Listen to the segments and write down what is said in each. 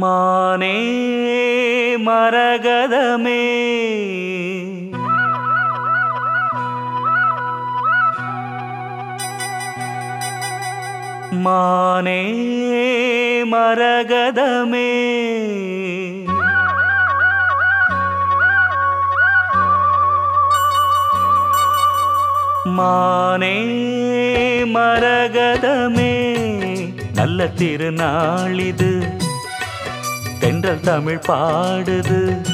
மானே மரகதமே. மானே மரகதமே. மானே மரகதமே. நல்ல திருநாள் இது. தென்றல் தமிழ் பாடுது.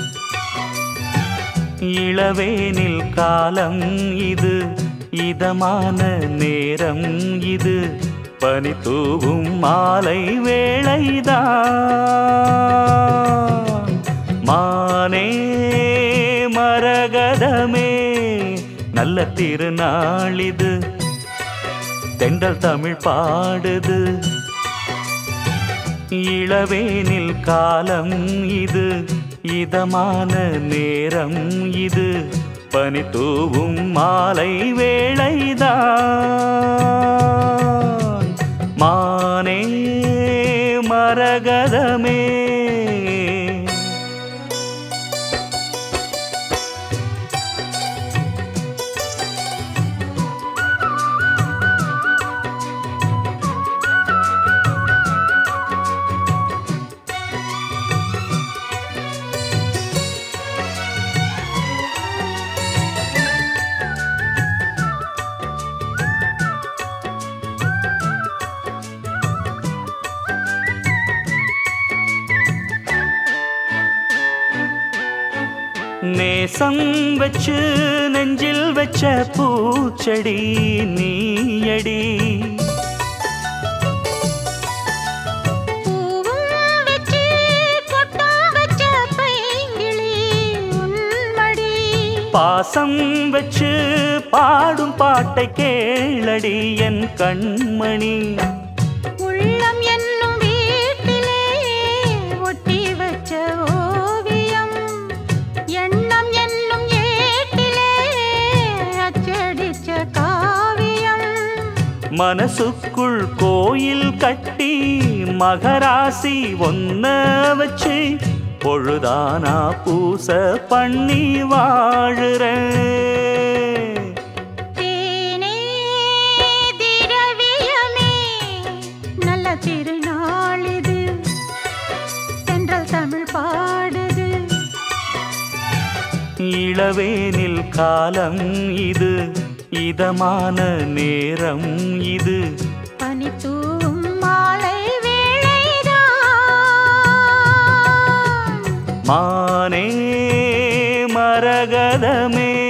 இளவேனில் காலம் இது இதமான நேரம் இது. பனி தூவும் மாலை வேளைதான். மானே மரகதமே நல்ல திருநாள் இது. தென்றல் தமிழ் பாடுது. இளவேனில் காலம் இது இதமான நேரம் இது. பனி தூவும் மாலை வேளைதான். நேசம் வச்சு நெஞ்சில் வச்ச பூச்செடி நீயடி. பாசம் வச்சு பாடும் பாட்டை கேளடி என் கண்மணி. மனசுக்குள் கோயில் கட்டி மகராசி ஒன்ன வச்சு பொழுதானா பூச பண்ணி வாழுறேன் நல்ல திருநாளிது தென்றல் தமிழ் பாடுது. இளவேனில் காலம் இது. இதமான நேரம் இது. பனித்தூவும் மாலை வேளைதான். மானே மரகதமே.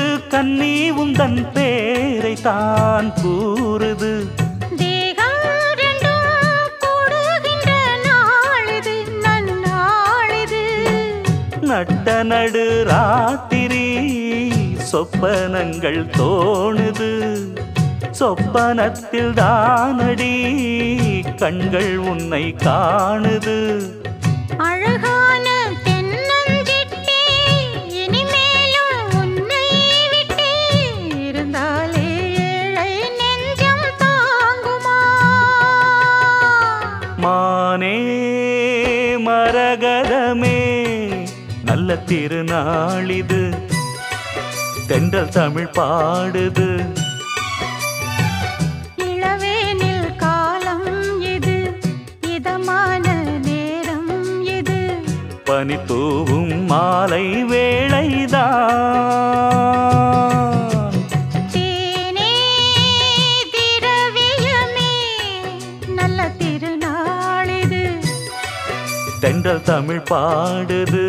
கன்னி உந்தன் பேரை தான் கூறுது. நட்ட நடு ராத்திரி சொப்பனங்கள் தோணுது. சொப்பனத்தில் தானடி கண்கள் உன்னை காணுது. மரகதமே நல்ல திருநாளிது. தென்றல் தமிழ் பாடுது. இளவேனில் காலம் இது. இதமான நேரம் இது. பனி தூவும் மாலை வேளைதான். தென்றல் தமிழ் பாடுது.